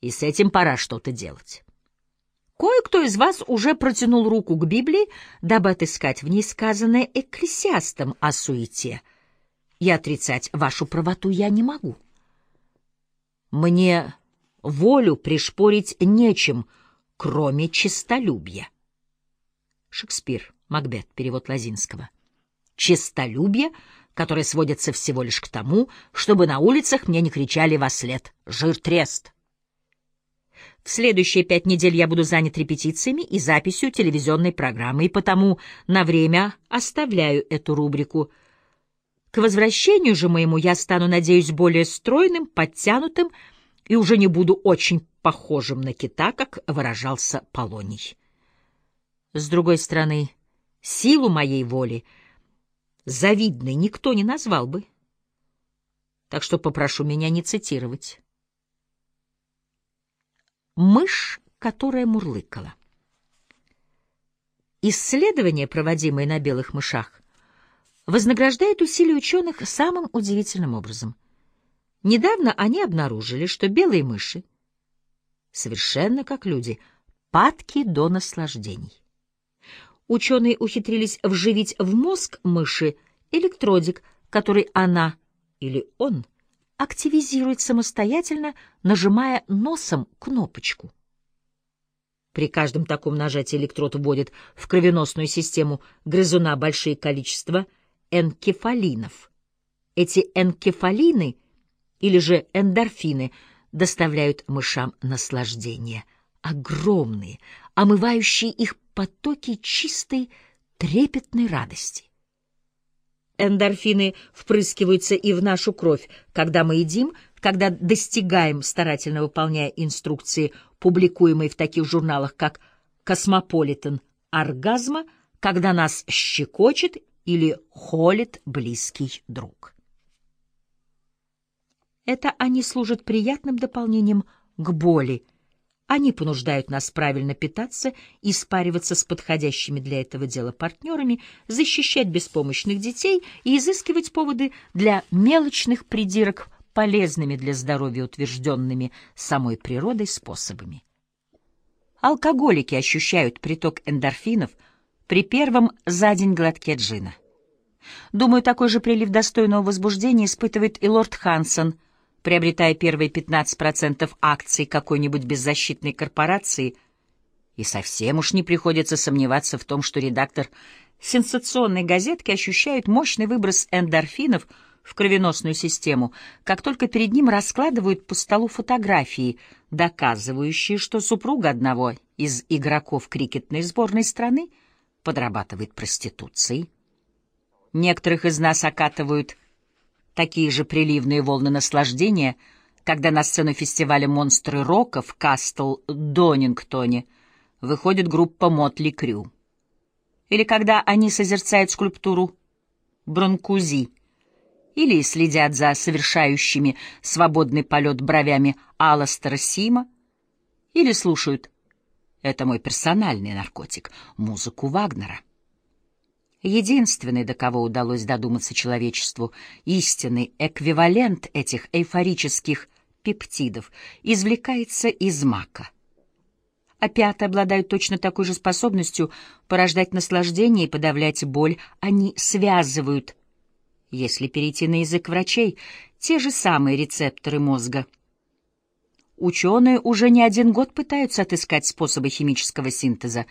И с этим пора что-то делать. Кое-кто из вас уже протянул руку к Библии, дабы отыскать в ней сказанное экклесиастом о суете. И отрицать вашу правоту я не могу. Мне волю пришпорить нечем, кроме честолюбия. Шекспир, Макбет, перевод Лазинского. Честолюбие, которое сводится всего лишь к тому, чтобы на улицах мне не кричали во след «Жир-трест!». В следующие пять недель я буду занят репетициями и записью телевизионной программы, и потому на время оставляю эту рубрику. К возвращению же моему я стану, надеюсь, более стройным, подтянутым и уже не буду очень похожим на кита, как выражался Полоний. С другой стороны, силу моей воли завидной никто не назвал бы. Так что попрошу меня не цитировать. Мышь, которая мурлыкала. Исследования, проводимые на белых мышах, вознаграждают усилия ученых самым удивительным образом. Недавно они обнаружили, что белые мыши, совершенно как люди, падки до наслаждений ученые ухитрились вживить в мозг мыши электродик, который она или он активизирует самостоятельно, нажимая носом кнопочку. При каждом таком нажатии электрод вводит в кровеносную систему грызуна большие количества энкефалинов. Эти энкефалины, или же эндорфины, доставляют мышам наслаждение, огромные, омывающие их потоки чистой, трепетной радости. Эндорфины впрыскиваются и в нашу кровь, когда мы едим, когда достигаем, старательно выполняя инструкции, публикуемые в таких журналах, как «Cosmopolitan», оргазма, когда нас щекочет или холит близкий друг. Это они служат приятным дополнением к боли, они понуждают нас правильно питаться и спариваться с подходящими для этого дела партнерами, защищать беспомощных детей и изыскивать поводы для мелочных придирок полезными для здоровья утвержденными самой природой способами. Алкоголики ощущают приток эндорфинов при первом за день глотке джина. Думаю, такой же прилив достойного возбуждения испытывает и лорд Хансон – приобретая первые 15% акций какой-нибудь беззащитной корпорации, и совсем уж не приходится сомневаться в том, что редактор сенсационной газетки ощущает мощный выброс эндорфинов в кровеносную систему, как только перед ним раскладывают по столу фотографии, доказывающие, что супруга одного из игроков крикетной сборной страны подрабатывает проституцией. Некоторых из нас окатывают такие же приливные волны наслаждения, когда на сцену фестиваля «Монстры рока» в Кастл-Донингтоне выходит группа «Мотли Крю». Или когда они созерцают скульптуру Бронкузи, или следят за совершающими свободный полет бровями Алластера Сима, или слушают «Это мой персональный наркотик» музыку Вагнера. Единственный, до кого удалось додуматься человечеству, истинный эквивалент этих эйфорических пептидов, извлекается из мака. Опяты обладают точно такой же способностью порождать наслаждение и подавлять боль. Они связывают, если перейти на язык врачей, те же самые рецепторы мозга. Ученые уже не один год пытаются отыскать способы химического синтеза,